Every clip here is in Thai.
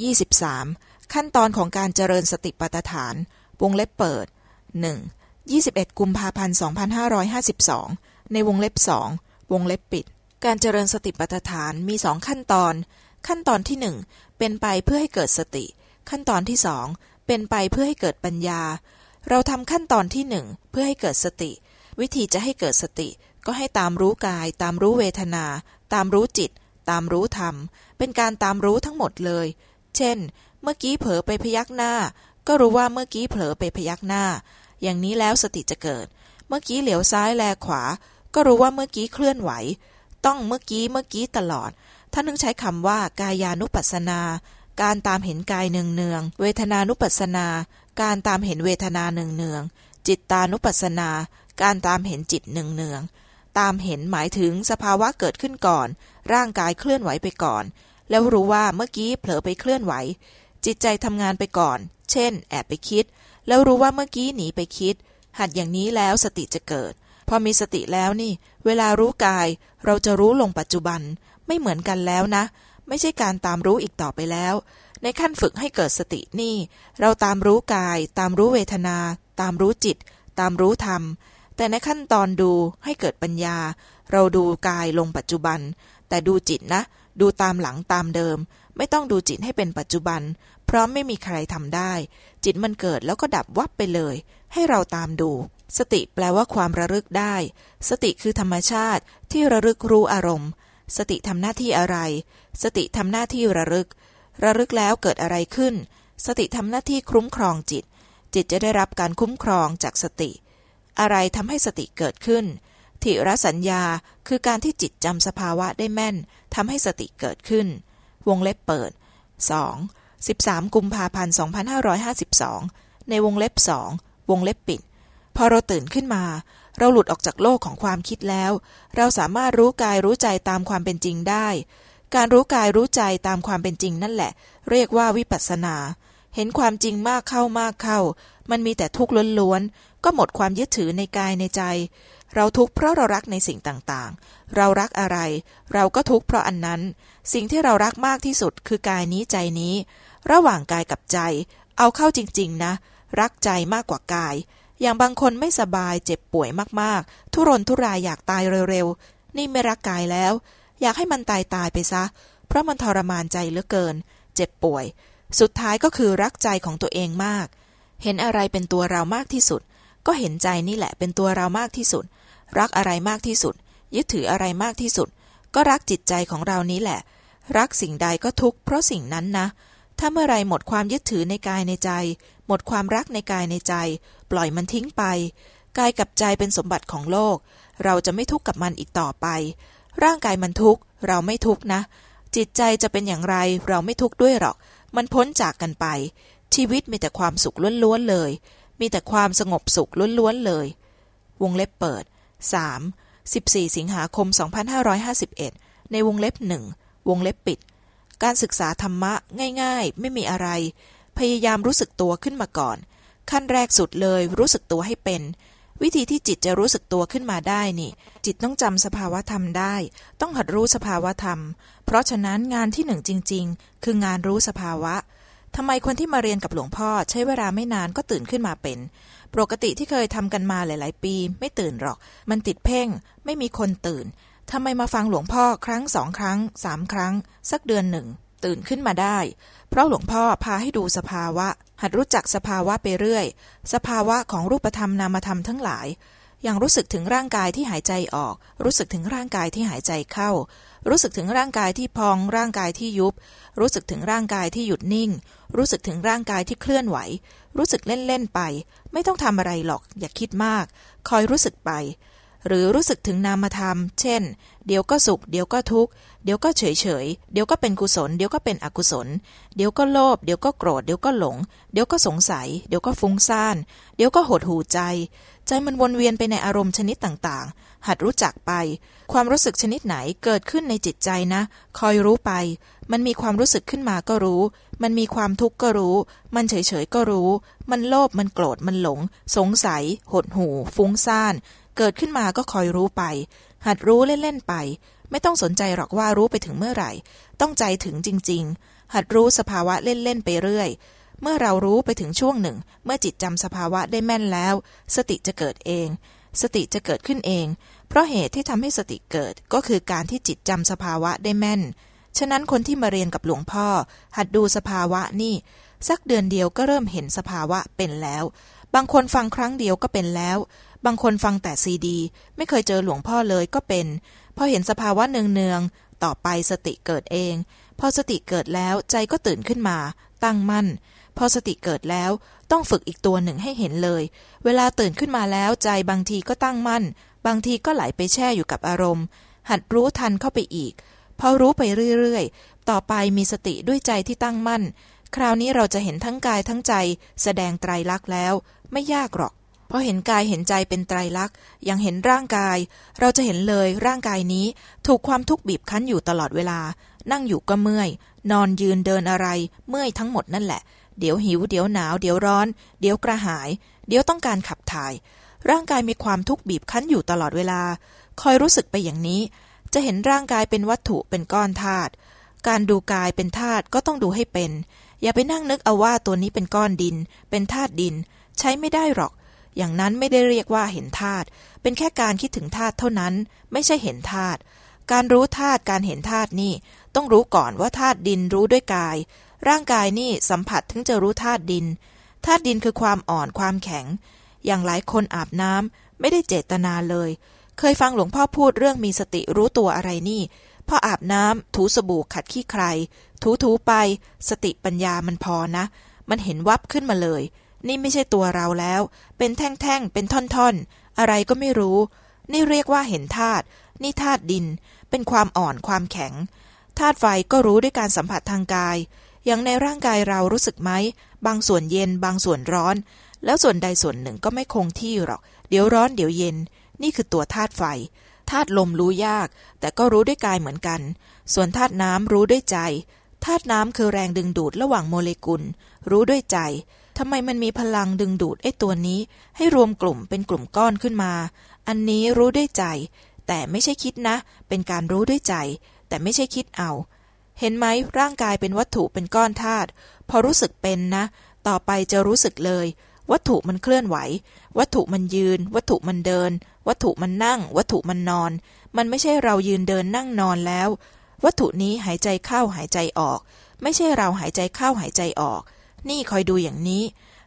23. ขั้นตอนของการเจริญสติปัฏฐาน วงเล็บเปิด 1. 21กุมภาพันธ์2552ในวงเล็บสองวงเล็บปิด การเจริญสติปัฏฐานมีสองขั้นตอน ขั้นตอนที่หนึ่งเป็นไปเพื่อให้เกิดสติ ขั้นตอนที่สองเป็นไปเพื่อให้เกิดปัญญา เราทำขั้นตอนที่หนึ่งเพื่อให้เกิดสติ วิธีจะให้เกิดสติ ก็ให้ตามรู้กาย ตามรู้เวทนา ตามรู้จิต ตามรู้ธรรม เป็นการตามรู้ทั้งหมดเลย ช่น เมื่อกี้เผลอไปพยักหน้า ก็รู้ว่าเมื่อกี้เผลอไปพยักหน้า อย่างนี้แล้วสติจะเกิด เมื่อกี้เหลียวซ้ายแลขวา ก็รู้ว่าเมื่อกี้เคลื่อนไหว ต้องเมื่อกี้เมื่อกี้ตลอด ท่านึงใช้คำว่ากายานุปัสสนา การตามเห็นกายเนืองเนืองเวทนานุปัสสนา การตามเห็นเวทนาเนืองเนืองจิตตานุปัสสนา การตามเห็นจิตเนืองเนืองตามเห็นหมายถึงสภาวะเกิดขึ้นก่อน ร่างกายเคลื่อนไหวไปก่อน แล้วรู้ว่าเมื่อกี้เผลอไปเคลื่อนไหว จิตใจทำงานไปก่อน เช่น แอบไปคิด แล้วรู้ว่าเมื่อกี้หนีไปคิด หัดอย่างนี้แล้วสติจะเกิด พอมีสติแล้วนี่ เวลารู้กาย เราจะรู้ลงปัจจุบัน ไม่เหมือนกันแล้วนะ ไม่ใช่การตามรู้อีกต่อไปแล้ว ในขั้นฝึกให้เกิดสตินี่ เราตามรู้กาย ตามรู้เวทนา ตามรู้จิต ตามรู้ธรรม แต่ในขั้นตอนดูให้เกิดปัญญา เราดูกายลงปัจจุบัน แต่ดูจิตนะ ดูตามหลังตามเดิม ไม่ต้องดูจิตให้เป็นปัจจุบัน เพราะไม่มีใครทำได้ จิตมันเกิดแล้วก็ดับวับไปเลย ให้เราตามดู สติแปลว่าความระลึกได้ สติคือธรรมชาติที่ระลึกรู้อารมณ์ สติทำหน้าที่อะไร สติทำหน้าที่ระลึก ระลึกแล้วเกิดอะไรขึ้น สติทำหน้าที่คุ้มครองจิต จิตจะได้รับการคุ้มครองจากสติ อะไรทำให้สติเกิดขึ้น ทิรสัญญาคือการที่จิตจำสภาวะได้แม่นทำให้สติเกิดขึ้น วงเล็บเปิด 2. 13 กุมภาพันธ์ 2552 ในวงเล็บสอง วงเล็บปิด พอเราตื่นขึ้นมา เราหลุดออกจากโลกของความคิดแล้ว เราสามารถรู้กายรู้ใจตามความเป็นจริงได้ การรู้กายรู้ใจตามความเป็นจริงนั่นแหละ เรียกว่าวิปัสสนา เห็นความจริงมากเข้ามากเข้า มันมีแต่ทุกข์ล้วน ก็หมดความยึดถือในกายในใจ เราทุกข์เพราะเรารักในสิ่งต่างๆ เรารักอะไร เราก็ทุกข์เพราะอันนั้น สิ่งที่เรารักมากที่สุดคือกายนี้ใจนี้ ระหว่างกายกับใจ เอาเข้าจริงๆนะ รักใจมากกว่ากาย อย่างบางคนไม่สบายเจ็บป่วยมากๆ ทุรนทุรายอยากตายเร็วๆ นี่ไม่รักกายแล้ว อยากให้มันตายตายไปซะ เพราะมันทรมานใจเหลือเกิน เจ็บป่วย สุดท้ายก็คือรักใจของตัวเองมาก เห็นอะไรเป็นตัวเรามากที่สุด ก็เห็นใจนี่แหละเป็นตัวเรามากที่สุด รักอะไรมากที่สุด ยึดถืออะไรมากที่สุด ก็รักจิตใจของเรานี้แหละ รักสิ่งใดก็ทุกข์เพราะสิ่งนั้นนะ ถ้าเมื่อไรหมดความยึดถือในกายในใจ หมดความรักในกายในใจ ปล่อยมันทิ้งไป กายกับใจเป็นสมบัติของโลก เราจะไม่ทุกข์กับมันอีกต่อไป ร่างกายมันทุกข์เราไม่ทุกข์นะ จิตใจจะเป็นอย่างไรเราไม่ทุกข์ด้วยหรอก มันพ้นจากกันไป ชีวิตมีแต่ความสุขล้วนๆเลย มีแต่ความสงบสุขล้วนๆเลย วงเล็บเปิด 3. 14 สิงหาคม 2551 ในวงเล็บหนึ่งวงเล็บปิด การศึกษาธรรมะง่ายๆ ไม่มีอะไร พยายามรู้สึกตัวขึ้นมาก่อน ขั้นแรกสุดเลย รู้สึกตัวให้เป็น วิธีที่จิตจะรู้สึกตัวขึ้นมาได้นี่ จิตต้องจำสภาวะธรรมได้ ต้องหัดรู้สภาวะธรรม เพราะฉะนั้นงานที่หนึ่งจริง ๆ คืองานรู้สภาวะ ทำไมคนที่มาเรียนกับหลวงพ่อใช้เวลาไม่นานก็ตื่นขึ้นมาเป็น ปกติที่เคยทำกันมาหลาย ๆ ปี ไม่ตื่นหรอก มันติดเพ่ง ไม่มีคนตื่นทำไมมาฟังหลวงพ่อครั้งสองครั้งสามครั้ง สักเดือนหนึ่ง ตื่นขึ้นมาได้ เพราะหลวงพ่อพาให้ดูสภาวะ หัดรู้จักสภาวะไปเรื่อย สภาวะของรูปธรรมนามธรรมทั้งหลาย ยังรู้สึกถึงร่างกายที่หายใจออก รู้สึกถึงร่างกายที่หายใจเข้า รู้สึกถึงร่างกายที่พอง ร่างกายที่ยุบ รู้สึกถึงร่างกายที่หยุดนิ่ง รู้สึกถึงร่างกายที่เคลื่อนไหว รู้สึกเล่นๆไป ไม่ต้องทำอะไรหรอก อย่าคิดมาก คอยรู้สึกไป หรือรู้สึกถึงนามธรรม เช่น เดี๋ยวก็สุข เดี๋ยวก็ทุกข์ เดี๋ยวก็เฉยเฉย เดี๋ยวก็เป็นกุศล เดี๋ยวก็เป็นอกุศล เดี๋ยวก็โลภ เดี๋ยวก็โกรธ เดี๋ยวก็หลง เดี๋ยวก็สงสัย เดี๋ยวก็ฟุ้งซ่าน เดี๋ยวก็หดหูใจ ใจมันวนเวียนไปในอารมณ์ชนิดต่างๆ หัดรู้จักไป ความรู้สึกชนิดไหนเกิดขึ้นในจิตใจนะ คอยรู้ไป มันมีความรู้สึกขึ้นมาก็รู้ มันมีความทุกข์ก็รู้ มันเฉยๆก็รู้ มันโลภ มันโกรธ มันหลง สงสัย หดหู ฟุ้งซ่าน เกิดขึ้นมาก็คอยรู้ไป หัดรู้เล่นๆไป ไม่ต้องสนใจหรอกว่ารู้ไปถึงเมื่อไหร่ ต้องใจถึงจริง ๆ หัดรู้สภาวะเล่นๆไปเรื่อย เมื่อเรารู้ไปถึงช่วงหนึ่ง เมื่อจิตจำสภาวะได้แม่นแล้ว สติจะเกิดเอง สติจะเกิดขึ้นเอง เพราะเหตุที่ทำให้สติเกิดก็คือการที่จิตจำสภาวะได้แม่น ฉะนั้นคนที่มาเรียนกับหลวงพ่อ หัดดูสภาวะนี่ สักเดือนเดียวก็เริ่มเห็นสภาวะเป็นแล้ว บางคนฟังครั้งเดียวก็เป็นแล้ว บางคนฟังแต่ซีดี ไม่เคยเจอหลวงพ่อเลยก็เป็น พอเห็นสภาวะเนืองๆ ต่อไปสติเกิดเอง พอสติเกิดแล้วใจก็ตื่นขึ้นมา ตั้งมั่น พอสติเกิดแล้วต้องฝึกอีกตัวหนึ่งให้เห็นเลย เวลาตื่นขึ้นมาแล้วใจบางทีก็ตั้งมั่น บางทีก็ไหลไปแช่อยู่กับอารมณ์ หัดรู้ทันเข้าไปอีก พอรู้ไปเรื่อยๆ ต่อไปมีสติด้วยใจที่ตั้งมั่น คราวนี้เราจะเห็นทั้งกายทั้งใจ แสดงไตรลักษณ์แล้ว ไม่ยากหรอก พอเห็นกายเห็นใจเป็นไตรลักษณ์ยังเห็นร่างกาย เราจะเห็นเลยร่างกายนี้ถูกความทุกข์บีบคั้นอยู่ตลอดเวลา นั่งอยู่ก็เมื่อย นอนยืนเดินอะไร เมื่อยทั้งหมดนั่นแหละ เดี๋ยวหิว เดี๋ยวหนาว เดี๋ยวร้อน เดี๋ยวกระหาย เดี๋ยวต้องการขับถ่าย ร่างกายมีความทุกข์บีบคั้นอยู่ตลอดเวลา คอยรู้สึกไปอย่างนี้ จะเห็นร่างกายเป็นวัตถุเป็นก้อนธาตุการดูกายเป็นธาตุก็ต้องดูให้เป็น อย่าไปนั่งนึกเอาว่าตัวนี้เป็นก้อนดิน เป็นธาตุดิน ใช้ไม่ได้หรอก อย่างนั้นไม่ได้เรียกว่าเห็นธาตุเป็นแค่การคิดถึงธาตุเท่านั้น ไม่ใช่เห็นธาตุการรู้ธาตุการเห็นธาตุนี่ ต้องรู้ก่อนว่าธาตุดินรู้ด้วยกาย ร่างกายนี่สัมผัสถึงจะรู้ธาตุดินธาตุดินคือความอ่อนความแข็ง อย่างหลายคนอาบน้ำไม่ได้เจตนาเลย เคยฟังหลวงพ่อพูดเรื่องมีสติรู้ตัวอะไรนี่พออาบน้ำถูสบู่ขัดขี้ใคร ถูถูไป สติปัญญามันพอนะ มันเห็นวับขึ้นมาเลย นี่ไม่ใช่ตัวเราแล้ว เป็นแท่งๆ เป็นท่อนๆ อะไรก็ไม่รู้ นี่เรียกว่าเห็นธาตุ นี่ธาตุดิน เป็นความอ่อนความแข็ง ธาตุไฟก็รู้ด้วยการสัมผัสทางกาย อย่างในร่างกายเรารู้สึกไหม บางส่วนเย็น บางส่วนร้อน แล้วส่วนใดส่วนหนึ่งก็ไม่คงที่หรอก เดี๋ยวร้อนเดี๋ยวเย็น นี่คือตัวธาตุไฟ ธาตุลมรู้ยาก แต่ก็รู้ด้วยกายเหมือนกัน ส่วนธาตุน้ำรู้ด้วยใจ ธาตุน้ำคือแรงดึงดูดระหว่างโมเลกุล รู้ด้วยใจ ทำไมมันมีพลังดึงดูดไอ้ตัวนี้ ให้รวมกลุ่มเป็นกลุ่มก้อนขึ้นมา อันนี้รู้ด้วยใจ แต่ไม่ใช่คิดนะ เป็นการรู้ด้วยใจ แต่ไม่ใช่คิดเอา เห็นไหมร่างกายเป็นวัตถุเป็นก้อนธาตุพอรู้สึกเป็นนะ ต่อไปจะรู้สึกเลย วัตถุมันเคลื่อนไหว วัตถุมันยืน วัตถุมันเดิน วัตถุมันนั่ง วัตถุมันนอน มันไม่ใช่เรายืนเดินนั่งนอนแล้ว วัตถุนี้หายใจเข้าหายใจออก ไม่ใช่เราหายใจเข้าหายใจออก นี่คอยดูอย่างนี้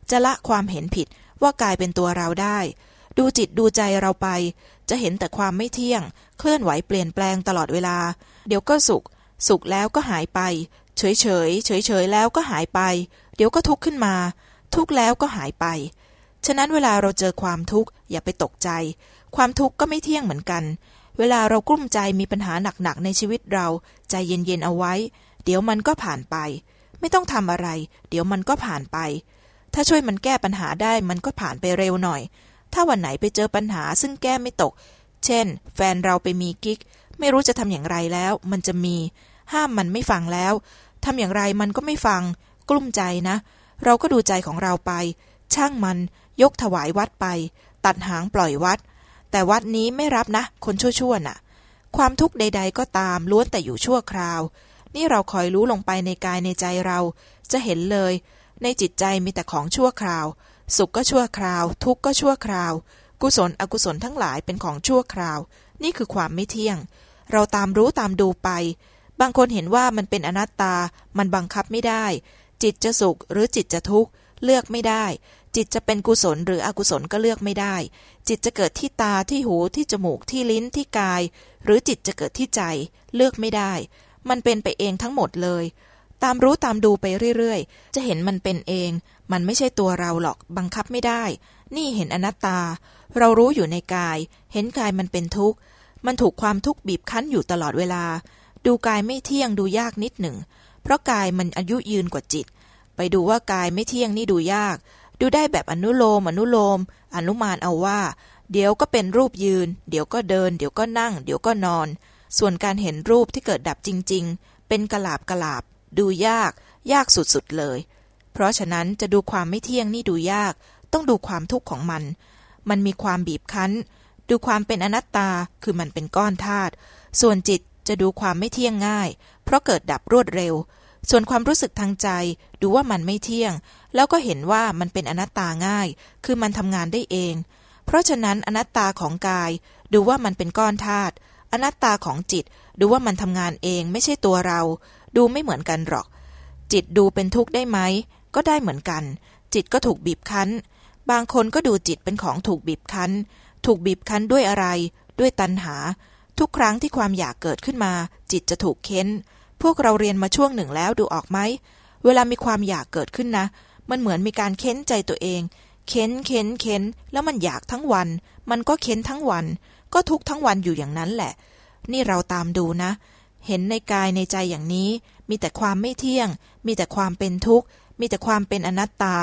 จะละความเห็นผิดว่ากายเป็นตัวเราได้ ดูจิตดูใจเราไป จะเห็นแต่ความไม่เที่ยง เคลื่อนไหวเปลี่ยนแปลงตลอดเวลา เดี๋ยวก็สุข สุขแล้วก็หายไป เฉยเฉยเฉยเฉยแล้วก็หายไป เดี๋ยวก็ทุกข์ขึ้นมา ทุกข์แล้วก็หายไป ฉะนั้นเวลาเราเจอความทุกข์อย่าไปตกใจ ความทุกข์ก็ไม่เที่ยงเหมือนกัน เวลาเรากลุ้มใจมีปัญหาหนักๆในชีวิตเรา ใจเย็นๆเอาไว้ เดี๋ยวมันก็ผ่านไป ไม่ต้องทำอะไร เดี๋ยวมันก็ผ่านไป ถ้าช่วยมันแก้ปัญหาได้มันก็ผ่านไปเร็วหน่อย ถ้าวันไหนไปเจอปัญหาซึ่งแก้ไม่ตก เช่น แฟนเราไปมีกิ๊ก ไม่รู้จะทำอย่างไรแล้ว มันจะมี ห้ามมันไม่ฟังแล้วทำอย่างไรมันก็ไม่ฟัง กลุ้มใจนะ เราก็ดูใจของเราไป ช่างมัน ยกถวายวัดไป ตัดหางปล่อยวัด แต่วัดนี้ไม่รับนะ คนชั่วๆน่ะ ความทุกข์ใด ๆ ก็ตามล้วนแต่อยู่ชั่วคราว นี่เราคอยรู้ลงไปในกายในใจเรา จะเห็นเลย ในจิตใจมีแต่ของชั่วคราว สุขก็ชั่วคราว ทุกข์ก็ชั่วคราว กุศลอกุศลทั้งหลายเป็นของชั่วคราว นี่คือความไม่เที่ยง เราตามรู้ตามดูไป บางคนเห็นว่ามันเป็นอนัตตา มันบังคับไม่ได้ จิตจะสุขหรือจิตจะทุกข์เลือกไม่ได้ จิตจะเป็นกุศลหรืออกุศลก็เลือกไม่ได้ จิตจะเกิดที่ตาที่หูที่จมูกที่ลิ้นที่กาย หรือจิตจะเกิดที่ใจ เลือกไม่ได้ มันเป็นไปเองทั้งหมดเลย ตามรู้ตามดูไปเรื่อยๆ จะเห็นมันเป็นเอง มันไม่ใช่ตัวเราหรอกบังคับไม่ได้ นี่เห็นอนัตตา เรารู้อยู่ในกาย เห็นกายมันเป็นทุกข์ มันถูกความทุกข์บีบคั้นอยู่ตลอดเวลา ดูกายไม่เที่ยงดูยากนิดหนึ่ง เพราะกายมันอายุยืนกว่าจิต ไปดูว่ากายไม่เที่ยงนี่ดูยาก ดูได้แบบอนุโลมอนุโลม อนุมานเอาว่า เดี๋ยวก็เป็นรูปยืน เดี๋ยวก็เดิน เดี๋ยวก็นั่ง เดี๋ยวก็นอน ส่วนการเห็นรูปที่เกิดดับจริง ๆ เป็นกลาบกลาบ ดูยาก ยากสุดๆเลย เพราะฉะนั้นจะดูความไม่เที่ยงนี่ดูยาก ต้องดูความทุกข์ของมัน มันมีความบีบคั้น ดูความเป็นอนัตตาคือมันเป็นก้อนธาตุส่วนจิตจะดูความไม่เที่ยงง่าย เพราะเกิดดับรวดเร็ว ส่วนความรู้สึกทางใจดูว่ามันไม่เที่ยง แล้วก็เห็นว่ามันเป็นอนัตตาง่าย คือมันทำงานได้เอง เพราะฉะนั้นอนัตตาของกายดูว่ามันเป็นก้อนธาตุ อนัตตาของจิต ดูว่ามันทำงานเองไม่ใช่ตัวเรา ดูไม่เหมือนกันหรอก จิตดูเป็นทุกข์ได้ไหม ก็ได้เหมือนกัน จิตก็ถูกบีบคั้น บางคนก็ดูจิตเป็นของถูกบีบคั้น ถูกบีบคั้นด้วยอะไร ด้วยตัณหา ทุกครั้งที่ความอยากเกิดขึ้นมา จิตจะถูกเค้น พวกเราเรียนมาช่วงหนึ่งแล้วดูออกไหม เวลามีความอยากเกิดขึ้นนะ มันเหมือนมีการเค้นใจตัวเอง เค้นเค้นเค้น แล้วมันอยากทั้งวัน มันก็เค้นทั้งวัน ก็ทุกทั้งวันอยู่อย่างนั้นแหละ นี่เราตามดูนะ เห็นในกายในใจอย่างนี้ มีแต่ความไม่เที่ยง มีแต่ความเป็นทุกข์ มีแต่ความเป็นอนัตตา